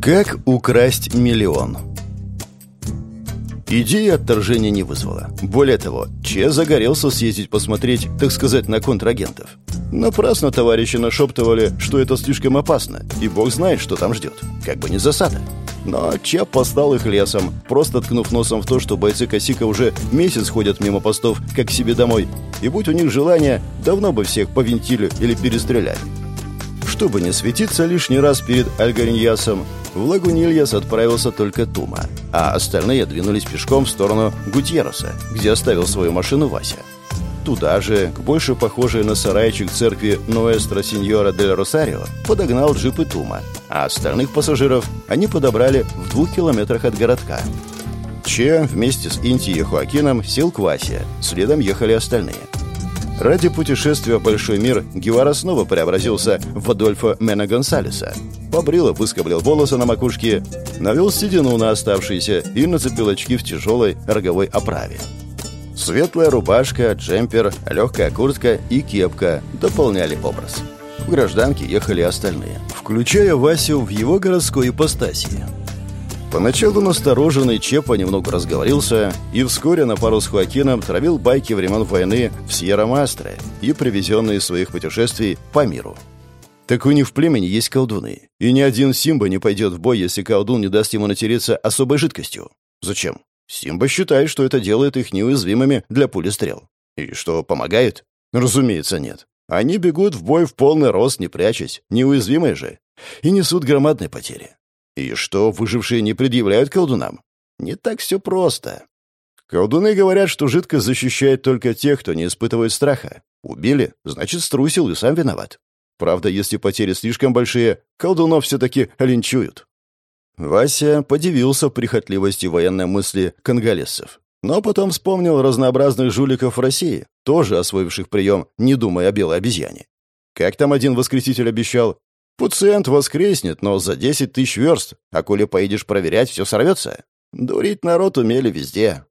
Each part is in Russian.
Как украсть миллион? Идея отторжения не вызвала. Более того, Че загорелся съездить посмотреть, так сказать, на контрагентов. Напрасно товарищи нашептывали, что это слишком опасно, и бог знает, что там ждет. Как бы не засада. Но Че послал их лесом, просто ткнув носом в то, что бойцы Косика уже месяц ходят мимо постов, как к себе домой, и будь у них желание, давно бы всех повинтили или перестреляли. Чтобы не светиться лишний раз перед Альгариньясом, в Лагунильяс отправился только Тума, а остальные двинулись пешком в сторону Гутьероса, где оставил свою машину Вася. Туда же, к больше похожей на сарайчик церкви Ноэстро Синьора дель Росарио, подогнал джип и Тума, а остальных пассажиров они подобрали в двух километрах от городка. Че вместе с Инти и Хуакином сел к Васе, следом ехали остальные – Ради путешествия в большой мир Гевара снова преобразился в Адольфа Мена Гонсалеса. Побрил и выскоблил волосы на макушке, навел седину на оставшиеся и нацепил очки в тяжелой роговой оправе. Светлая рубашка, джемпер, легкая куртка и кепка дополняли образ. В гражданке ехали остальные, включая Васю в его городской ипостаси. Поначалу настороженный Че понемногу разговорился и вскоре на пару с Хуакином травил байки времен войны в Сьерра-Мастре и привезенные из своих путешествий по миру. Так у них в племени есть колдуны, и ни один Симба не пойдет в бой, если колдун не даст ему натереться особой жидкостью. Зачем? Симба считает, что это делает их неуязвимыми для пули стрел. И что, помогает? Разумеется, нет. Они бегут в бой в полный рост, не прячась, неуязвимые же, и несут громадные потери. И что, выжившие не предъявляют колдунам? Не так все просто. Колдуны говорят, что жидкость защищает только тех, кто не испытывает страха. Убили, значит, струсил и сам виноват. Правда, если потери слишком большие, колдунов все-таки линчуют. Вася подивился прихотливости военной мысли конголезцев. Но потом вспомнил разнообразных жуликов в России, тоже освоивших прием, не думая о белой обезьяне. Как там один воскреситель обещал, Пациент воскреснет, но за 10 тысяч верст, а коли поедешь проверять, все сорвется. Дурить народ умели везде.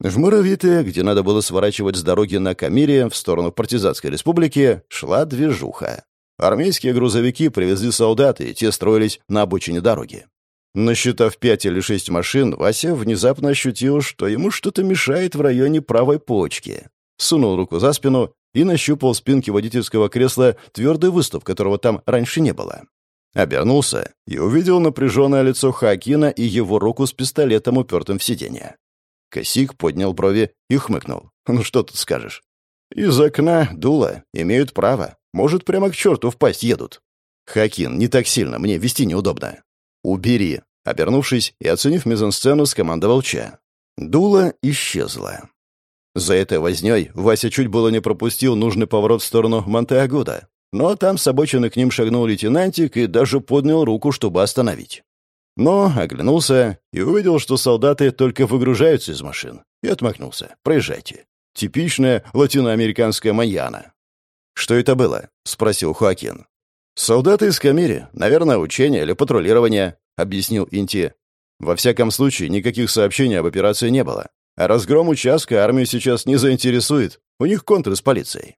В Моровите, где надо было сворачивать с дороги на Камире в сторону Партизанской республики, шла движуха. Армейские грузовики привезли солдаты, и те строились на обочине дороги. Насчитав пять или шесть машин, Вася внезапно ощутил, что ему что-то мешает в районе правой почки. Сунул руку за спину и нащупал спинки водительского кресла твердый выступ, которого там раньше не было. Обернулся и увидел напряженное лицо Хакина и его руку с пистолетом, упертым в сиденье. Косик поднял брови и хмыкнул. «Ну что тут скажешь?» «Из окна дуло. Имеют право. Может, прямо к черту в пасть едут». «Хакин, не так сильно. Мне вести неудобно». «Убери». Обернувшись и оценив мизансцену, скомандовал Ча. Дуло исчезло. За этой вознёй Вася чуть было не пропустил нужный поворот в сторону Монтеагуда. Но там с обочины к ним шагнул лейтенантик и даже поднял руку, чтобы остановить. Но оглянулся и увидел, что солдаты только выгружаются из машин. И отмахнулся. «Проезжайте». Типичная латиноамериканская маньяна. «Что это было?» — спросил Хуакин. «Солдаты из Камири. Наверное, учение или патрулирование», — объяснил Инти. Во всяком случае, никаких сообщений об операции не было. А разгром участка армию сейчас не заинтересует. У них контры с полицией.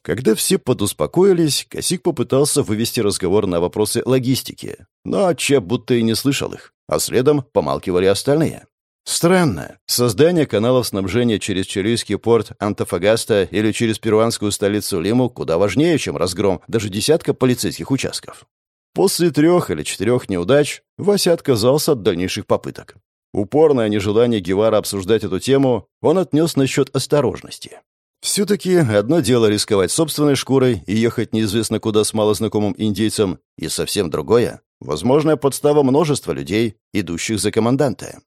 Когда все подуспокоились, Косик попытался вывести разговор на вопросы логистики, но Чеп будто и не слышал их, а следом помалкивали остальные. Странно. Создание каналов снабжения через чилийский порт Антофагаста или через перуанскую столицу Лиму куда важнее, чем разгром даже десятка полицейских участков. После трех или четырех неудач Вася отказался от дальнейших попыток. Упорное нежелание Гевара обсуждать эту тему он отнес насчет осторожности. Все-таки одно дело рисковать собственной шкурой и ехать неизвестно куда с малознакомым индейцем, и совсем другое — возможная подстава множества людей, идущих за команданта.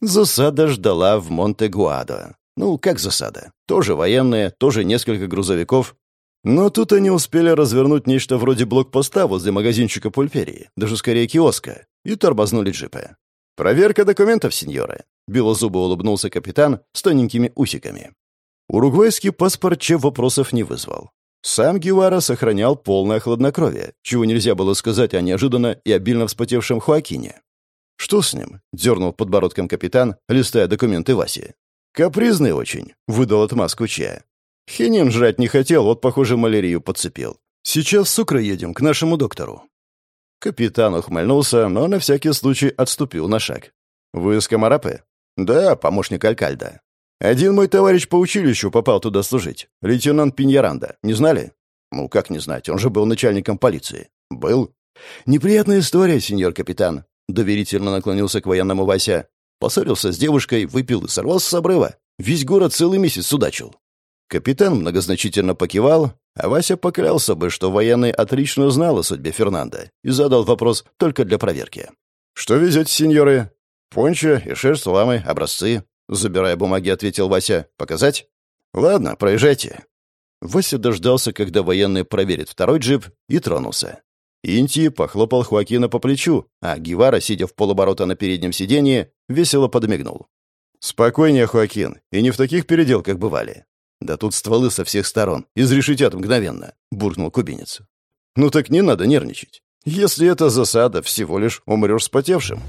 Засада ждала в Монте-Гуадо. Ну, как засада? Тоже военные, тоже несколько грузовиков. Но тут они успели развернуть нечто вроде блокпоста возле магазинчика пульперии, даже скорее киоска, и тормознули джипы. «Проверка документов, сеньоры», — белозубо улыбнулся капитан с тоненькими усиками. Уругвайский паспорт Че вопросов не вызвал. Сам Гевара сохранял полное хладнокровие, чего нельзя было сказать о неожиданно и обильно вспотевшем Хуакине. «Что с ним?» — дернул подбородком капитан, листая документы Васи. «Капризный очень», — выдал отмазку Че. «Хинин жрать не хотел, вот, похоже, малярию подцепил. Сейчас с Сукра едем, к нашему доктору». Капитан ухмыльнулся, но на всякий случай отступил на шаг. «Вы из Комарапы?» «Да, помощник Алькальда. Один мой товарищ по училищу попал туда служить. Лейтенант Пиньяранда. Не знали?» «Ну, как не знать, он же был начальником полиции». «Был?» «Неприятная история, сеньор капитан», — доверительно наклонился к военному Вася. Поссорился с девушкой, выпил и сорвался с обрыва. Весь город целый месяц судачил. Капитан многозначительно покивал, а Вася поклялся бы, что военный отлично знал о судьбе Фернанда и задал вопрос только для проверки. «Что везете, сеньоры?» «Пончо и шерсть ламы, образцы», — забирая бумаги, ответил Вася. «Показать?» «Ладно, проезжайте». Вася дождался, когда военный проверит второй джип, и тронулся. Инти похлопал Хуакина по плечу, а Гевара, сидя в полоборота на переднем сиденье, весело подмигнул. «Спокойнее, Хуакин, и не в таких переделках бывали. Да тут стволы со всех сторон, изрешетят мгновенно», — буркнул кубинец. «Ну так не надо нервничать. Если это засада, всего лишь умрешь спотевшим».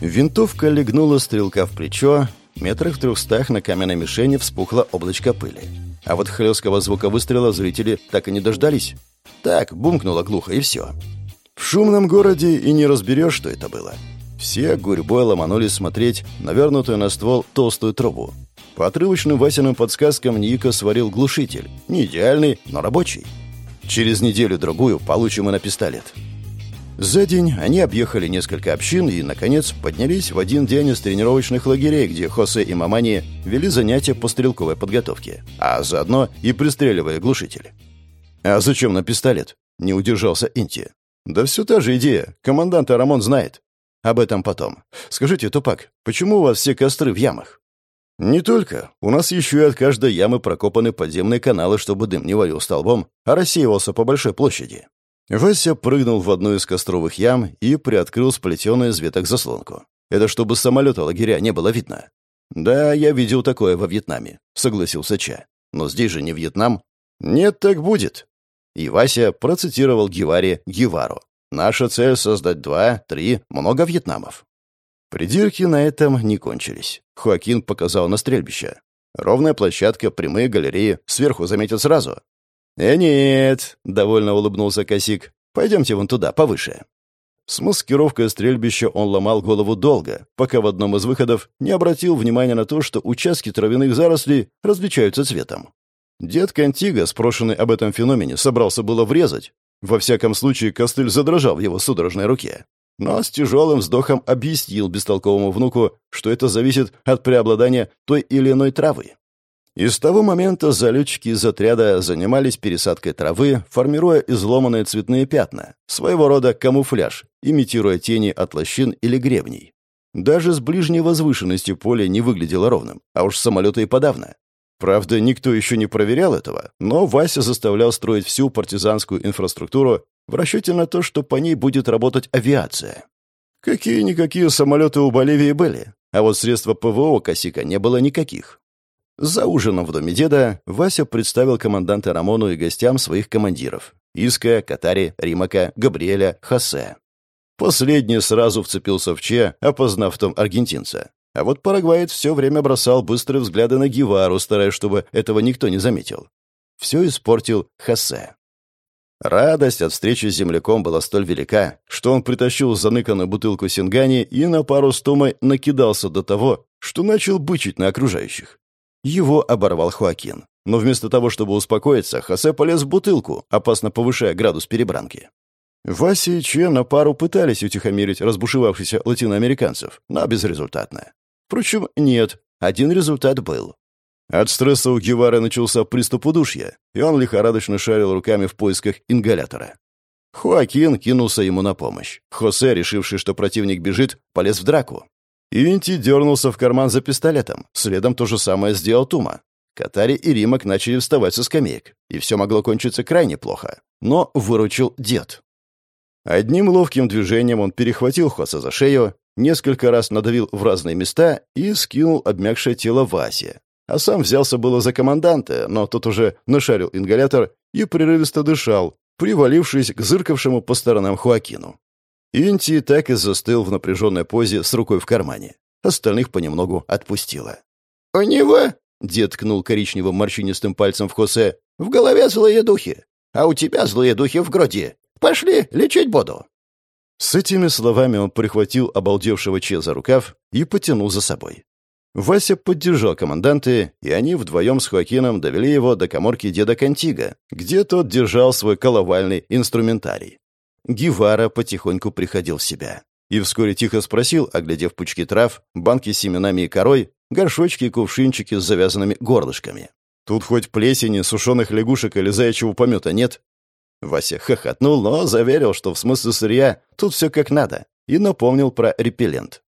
Винтовка легнула стрелка в плечо, метрах в трехстах на каменной мишени вспухло облачко пыли. А вот хлесткого звука выстрела зрители так и не дождались. Так, бумкнуло глухо, и все. В шумном городе и не разберешь, что это было. Все гурьбой ломанулись смотреть навернутую на ствол толстую трубу. По отрывочным Васиным подсказкам Ника сварил глушитель. Не идеальный, но рабочий. Через неделю-другую получим и на пистолет. За день они объехали несколько общин и, наконец, поднялись в один день из тренировочных лагерей, где Хосе и Мамани вели занятия по стрелковой подготовке, а заодно и пристреливая глушители. «А зачем на пистолет?» — не удержался Инти. «Да все та же идея. Командант Арамон знает. Об этом потом. Скажите, Тупак, почему у вас все костры в ямах?» «Не только. У нас еще и от каждой ямы прокопаны подземные каналы, чтобы дым не валил столбом, а рассеивался по большой площади. Вася прыгнул в одну из костровых ям и приоткрыл сплетенную из веток заслонку. Это чтобы самолета лагеря не было видно. «Да, я видел такое во Вьетнаме», — согласился Ча. «Но здесь же не Вьетнам». «Нет, так будет». И Вася процитировал Геваре Гевару. «Наша цель — создать два, три, много Вьетнамов». Придирки на этом не кончились. Хуакин показал на стрельбище. Ровная площадка, прямые галереи, сверху заметят сразу. «Э, нет», — довольно улыбнулся Косик. «Пойдемте вон туда, повыше». С маскировкой стрельбища он ломал голову долго, пока в одном из выходов не обратил внимания на то, что участки травяных зарослей различаются цветом. Дед Кантига, спрошенный об этом феномене, собрался было врезать. Во всяком случае, костыль задрожал в его судорожной руке. Но с тяжелым вздохом объяснил бестолковому внуку, что это зависит от преобладания той или иной травы. И с того момента залетчики из отряда занимались пересадкой травы, формируя изломанные цветные пятна, своего рода камуфляж, имитируя тени от лощин или гребней. Даже с ближней возвышенности поле не выглядело ровным, а уж самолеты и подавно. Правда, никто еще не проверял этого, но Вася заставлял строить всю партизанскую инфраструктуру в расчете на то, что по ней будет работать авиация. Какие-никакие самолеты у Боливии были, а вот средства ПВО Косика не было никаких. За ужином в доме деда Вася представил команданта Рамону и гостям своих командиров — Иска, Катари, Римака, Габриэля, Хосе. Последний сразу вцепился в Че, опознав в том аргентинца. А вот парагваец все время бросал быстрые взгляды на Гевару, стараясь, чтобы этого никто не заметил. Все испортил Хосе. Радость от встречи с земляком была столь велика, что он притащил заныканную бутылку сингани и на пару с Томой накидался до того, что начал бычить на окружающих. Его оборвал Хуакин. Но вместо того, чтобы успокоиться, Хосе полез в бутылку, опасно повышая градус перебранки. Вася и Че на пару пытались утихомирить разбушевавшихся латиноамериканцев, но безрезультатно. Впрочем, нет, один результат был. От стресса у Гевара начался приступ удушья, и он лихорадочно шарил руками в поисках ингалятора. Хуакин кинулся ему на помощь. Хосе, решивший, что противник бежит, полез в драку. Инти дернулся в карман за пистолетом. Следом то же самое сделал Тума. Катари и Римок начали вставать со скамеек, и все могло кончиться крайне плохо. Но выручил дед. Одним ловким движением он перехватил Хоса за шею, несколько раз надавил в разные места и скинул обмякшее тело Васе. А сам взялся было за команданта, но тот уже нашарил ингалятор и прерывисто дышал, привалившись к зыркавшему по сторонам Хуакину. Инти так и застыл в напряженной позе с рукой в кармане. Остальных понемногу отпустило. «У него...» — дед ткнул коричневым морщинистым пальцем в Хосе. «В голове злые духи, а у тебя злые духи в груди. Пошли, лечить буду». С этими словами он прихватил обалдевшего Че за рукав и потянул за собой. Вася поддержал команданте, и они вдвоем с Хоакином довели его до каморки деда Кантига, где тот держал свой коловальный инструментарий. Гевара потихоньку приходил в себя. И вскоре тихо спросил, оглядев пучки трав, банки с семенами и корой, горшочки и кувшинчики с завязанными горлышками. «Тут хоть плесени, сушеных лягушек или заячьего помета нет?» Вася хохотнул, но заверил, что в смысле сырья тут все как надо, и напомнил про репеллент.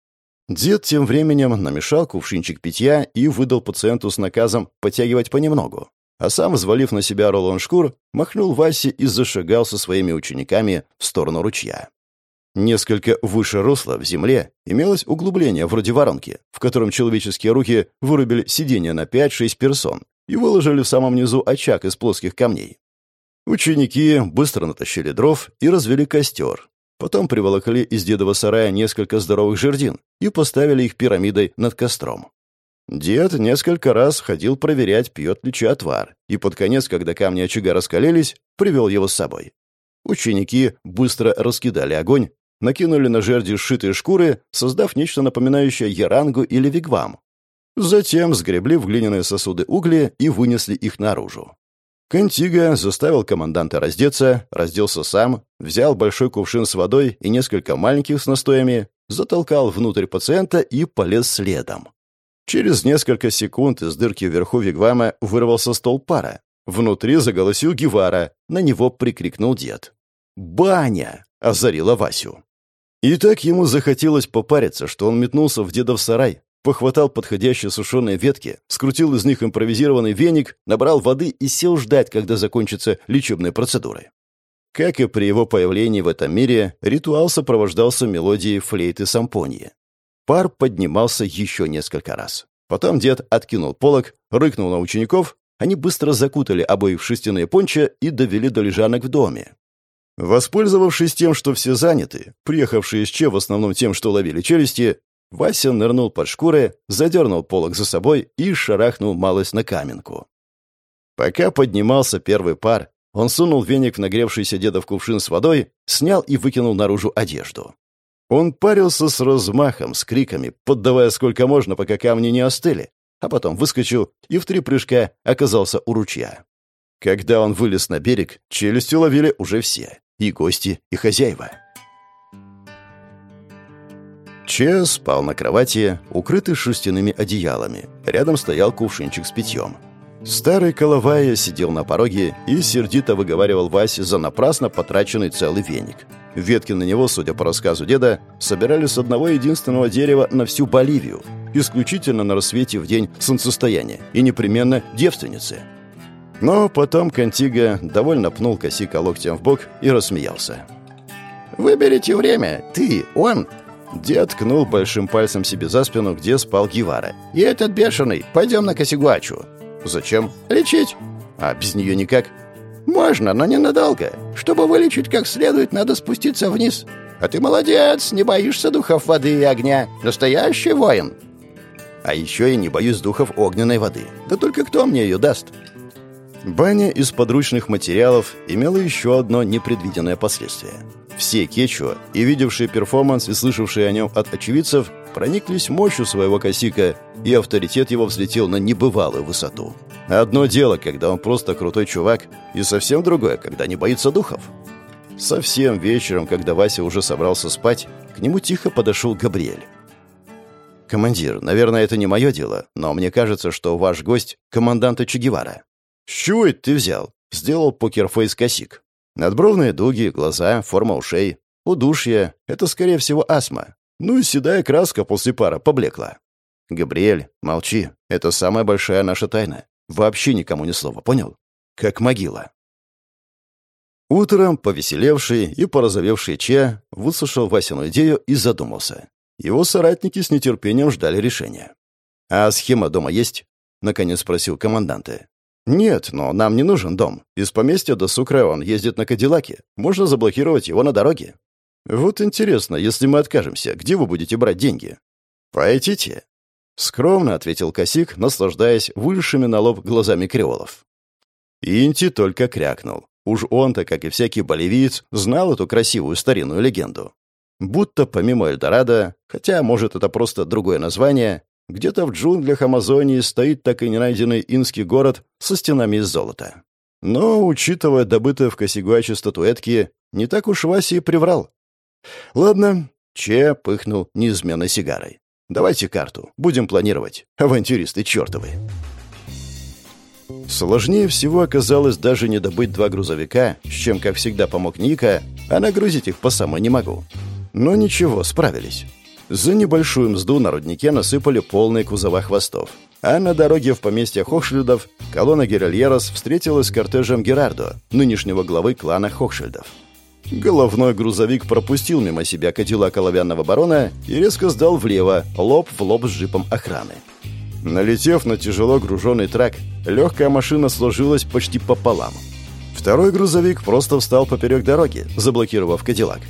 Дед тем временем намешал кувшинчик питья и выдал пациенту с наказом подтягивать понемногу. А сам, взвалив на себя рулон шкур, махнул Васе и зашагал со своими учениками в сторону ручья. Несколько выше русла в земле имелось углубление вроде воронки, в котором человеческие руки вырубили сиденье на 5-6 персон и выложили в самом низу очаг из плоских камней. Ученики быстро натащили дров и развели костер, Потом приволокли из дедова сарая несколько здоровых жердин и поставили их пирамидой над костром. Дед несколько раз ходил проверять, пьет ли чай отвар, и под конец, когда камни очага раскалились, привел его с собой. Ученики быстро раскидали огонь, накинули на жерди сшитые шкуры, создав нечто напоминающее ярангу или вигвам. Затем сгребли в глиняные сосуды угли и вынесли их наружу. Кантига заставил команданте раздеться, разделся сам, взял большой кувшин с водой и несколько маленьких с настоями, затолкал внутрь пациента и полез следом. Через несколько секунд из дырки вверху вигвама вырвался столб пара. Внутри заголосил Гевара, на него прикрикнул дед. «Баня!» — озарило Васю. И так ему захотелось попариться, что он метнулся в дедов сарай, похватал подходящие сушеные ветки, скрутил из них импровизированный веник, набрал воды и сел ждать, когда закончатся лечебные процедуры. Как и при его появлении в этом мире, ритуал сопровождался мелодией флейты сампонии. Пар поднимался еще несколько раз. Потом дед откинул полог, рыкнул на учеников, они быстро закутали обоих в шерстяные понча и довели до лежанок в доме. Воспользовавшись тем, что все заняты, приехавшие из Че в основном тем, что ловили челюсти, Вася нырнул под шкуры, задернул полог за собой и шарахнул малость на каменку. Пока поднимался первый пар, он сунул веник в нагревшийся дедов кувшин с водой, снял и выкинул наружу одежду. Он парился с размахом, с криками, поддавая сколько можно, пока камни не остыли, а потом выскочил и в три прыжка оказался у ручья. Когда он вылез на берег, челюстью ловили уже все — и гости, и хозяева. Че спал на кровати, укрытый шерстяными одеялами. Рядом стоял кувшинчик с питьем. Старый Коловая сидел на пороге и сердито выговаривал Васе за напрасно потраченный целый веник. Ветки на него, судя по рассказу деда, собирали с одного единственного дерева на всю Боливию, исключительно на рассвете в день солнцестояния и непременно девственницей. Но потом Кантига довольно пнул касика локтем в бок и рассмеялся. «Выберете время, ты, он Дед ткнул большим пальцем себе за спину, где спал Гевара. «И этот бешеный, пойдем на Косигуачу». «Зачем?» «Лечить». «А без нее никак?» «Можно, но ненадолго. Чтобы вылечить как следует, надо спуститься вниз. А ты молодец, не боишься духов воды и огня. Настоящий воин». «А еще я не боюсь духов огненной воды. Да только кто мне ее даст?» Баня из подручных материалов имела еще одно непредвиденное последствие – все кечуа, и видевшие перформанс, и слышавшие о нем от очевидцев, прониклись мощью своего косика, и авторитет его взлетел на небывалую высоту. Одно дело, когда он просто крутой чувак, и совсем другое, когда не боится духов. Совсем вечером, когда Вася уже собрался спать, к нему тихо подошел Габриэль. «Командир, наверное, это не мое дело, но мне кажется, что ваш гость — команданта Че Гевара». «С чего это ты взял?» — сделал покерфейс косик. Надбровные дуги, глаза, форма ушей. Удушье — это, скорее всего, астма. Ну и седая краска после пара поблекла. Габриэль, молчи. Это самая большая наша тайна. Вообще никому ни слова, понял? Как могила. Утром повеселевший и порозовевший Че выслушал Васину идею и задумался. Его соратники с нетерпением ждали решения. «А схема дома есть?» — наконец спросил команданта. «Нет, но нам не нужен дом. Из поместья до Сукра он ездит на Кадиллаке. Можно заблокировать его на дороге». «Вот интересно, если мы откажемся, где вы будете брать деньги?» «Пойдите». Скромно ответил Косик, наслаждаясь вылезшими на лоб глазами креолов. Инти только крякнул. Уж он-то, как и всякий боливиец, знал эту красивую старинную легенду. Будто помимо Эльдорадо, хотя, может, это просто другое название, где-то в джунглях Амазонии стоит так и не найденный инский город со стенами из золота. Но, учитывая добытые в Косигуаче статуэтки, не так уж Васи и приврал. Ладно, Че пыхнул неизменной сигарой. Давайте карту, будем планировать. Авантюристы чертовы. Сложнее всего оказалось даже не добыть два грузовика, с чем, как всегда, помог Ника, а нагрузить их по самой не могу. Но ничего, справились. За небольшую мзду на руднике насыпали полные кузова хвостов. А на дороге в поместье Хохшильдов колонна Геральерос встретилась с кортежем Герардо, нынешнего главы клана Хохшильдов. Головной грузовик пропустил мимо себя кадиллак оловянного барона и резко сдал влево, лоб в лоб с джипом охраны. Налетев на тяжело груженный трак, легкая машина сложилась почти пополам. Второй грузовик просто встал поперек дороги, заблокировав кадиллак.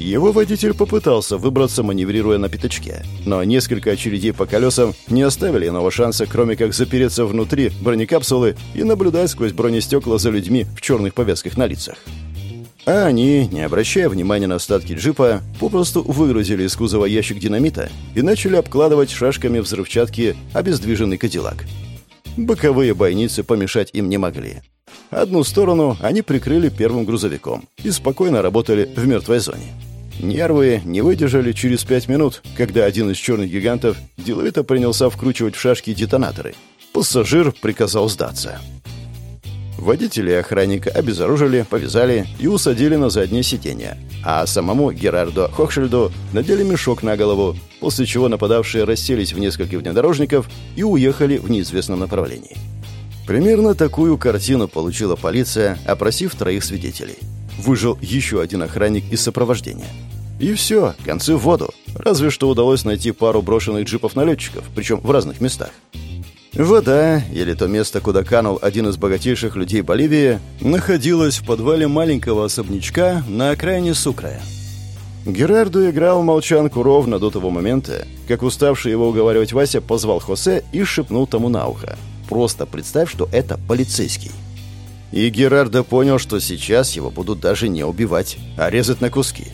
Его водитель попытался выбраться, маневрируя на пятачке, но несколько очередей по колесам не оставили иного шанса, кроме как запереться внутри бронекапсулы и наблюдать сквозь бронестекла за людьми в черных повязках на лицах. А они, не обращая внимания на остатки джипа, попросту выгрузили из кузова ящик динамита и начали обкладывать шашками взрывчатки обездвиженный кадиллак. Боковые бойницы помешать им не могли. Одну сторону они прикрыли первым грузовиком и спокойно работали в мертвой зоне. Нервы не выдержали через пять минут, когда один из черных гигантов деловито принялся вкручивать в шашки детонаторы. Пассажир приказал сдаться. Водителя и охранника обезоружили, повязали и усадили на заднее сиденье, а самому Герарду Хохшельду надели мешок на голову, после чего нападавшие расселись в нескольких внедорожников и уехали в неизвестном направлении. Примерно такую картину получила полиция, опросив троих свидетелей. Выжил еще один охранник из сопровождения. И все, концы в воду. Разве что удалось найти пару брошенных джипов-налетчиков, причем в разных местах. Вода, или то место, куда канул один из богатейших людей Боливии, находилась в подвале маленького особнячка на окраине Сукрая. Герарду играл молчанку ровно до того момента, как уставший его уговаривать Вася позвал Хосе и шепнул тому на ухо. «Просто представь, что это полицейский». И Герардо понял, что сейчас его будут даже не убивать, а резать на куски.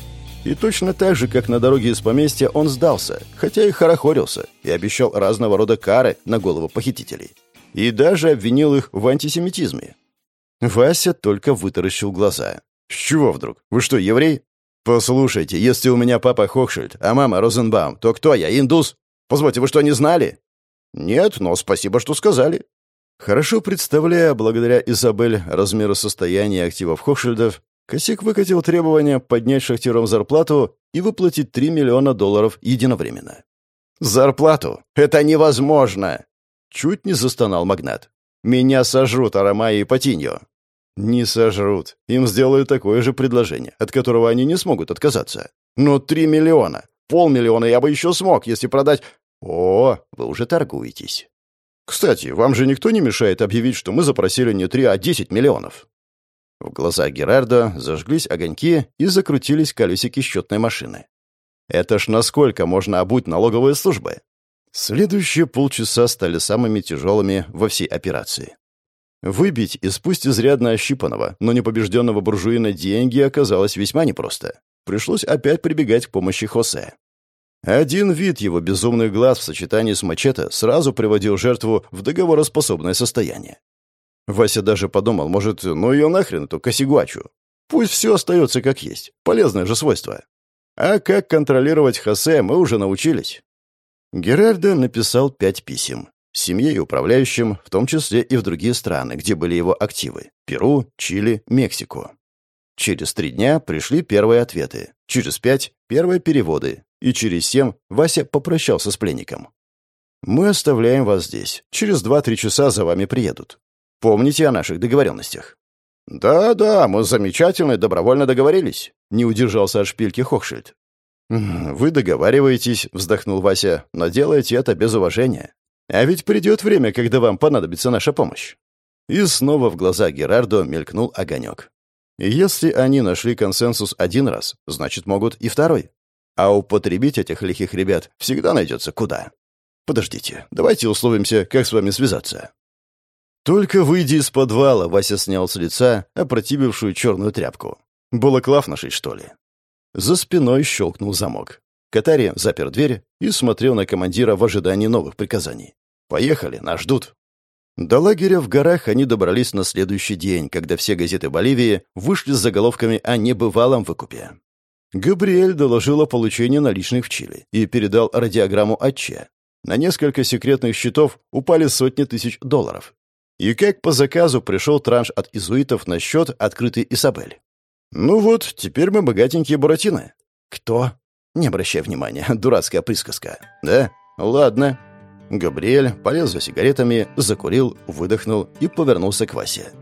И точно так же, как на дороге из поместья, он сдался, хотя и хорохорился, и обещал разного рода кары на голову похитителей. И даже обвинил их в антисемитизме. Вася только вытаращил глаза. «С чего вдруг? Вы что, еврей?» «Послушайте, если у меня папа Хохшильд, а мама Розенбаум, то кто я, индус? Позвольте, вы что, не знали?» «Нет, но спасибо, что сказали». Хорошо представляя, благодаря Изабель, размеры состояния активов Хохшильдов, Косик выкатил требование поднять шахтерам зарплату и выплатить 3 миллиона долларов единовременно. «Зарплату? Это невозможно!» Чуть не застонал магнат. «Меня сожрут Арамай и Патиньо». «Не сожрут. Им сделают такое же предложение, от которого они не смогут отказаться. Но три миллиона. Полмиллиона я бы еще смог, если продать...» «О, вы уже торгуетесь». «Кстати, вам же никто не мешает объявить, что мы запросили не три, а десять миллионов?» В глазах Герарда зажглись огоньки и закрутились колесики счетной машины. Это ж насколько можно обуть налоговые службы? Следующие полчаса стали самыми тяжелыми во всей операции. Выбить из пусть изрядно ощипанного, но непобежденного буржуина деньги оказалось весьма непросто. Пришлось опять прибегать к помощи Хосе. Один вид его безумных глаз в сочетании с мачете сразу приводил жертву в договороспособное состояние. Вася даже подумал, может, ну ее нахрен, эту косигуачу. Пусть все остается как есть. Полезное же свойство. А как контролировать Хосе, мы уже научились. Герардо написал пять писем. Семье и управляющим, в том числе и в другие страны, где были его активы. Перу, Чили, Мексику. Через три дня пришли первые ответы. Через пять — первые переводы. И через семь Вася попрощался с пленником. «Мы оставляем вас здесь. Через два-три часа за вами приедут. Помните о наших договоренностях?» «Да-да, мы замечательно и добровольно договорились», — не удержался от шпильки Хохшильд. «Вы договариваетесь», — вздохнул Вася, — «но делаете это без уважения. А ведь придет время, когда вам понадобится наша помощь». И снова в глаза Герардо мелькнул огонек. если они нашли консенсус один раз, значит, могут и второй. А употребить этих лихих ребят всегда найдется куда. Подождите, давайте условимся, как с вами связаться. Только выйдя из подвала, Вася снял с лица опротивившую черную тряпку. Балаклав нашить, что ли? За спиной щелкнул замок. Катари запер дверь и смотрел на командира в ожидании новых приказаний. «Поехали, нас ждут». До лагеря в горах они добрались на следующий день, когда все газеты Боливии вышли с заголовками о небывалом выкупе. Габриэль доложил о получении наличных в Чили и передал радиограмму Аче. На несколько секретных счетов упали сотни тысяч долларов. И как по заказу пришел транш от изуитов на счет, открытый Исабель. «Ну вот, теперь мы богатенькие буратино». «Кто?» «Не обращай внимания, дурацкая присказка». «Да? Ладно». Габриэль полез за сигаретами, закурил, выдохнул и повернулся к Васе.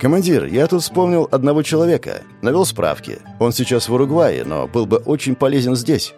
«Командир, я тут вспомнил одного человека. Навел справки. Он сейчас в Уругвае, но был бы очень полезен здесь.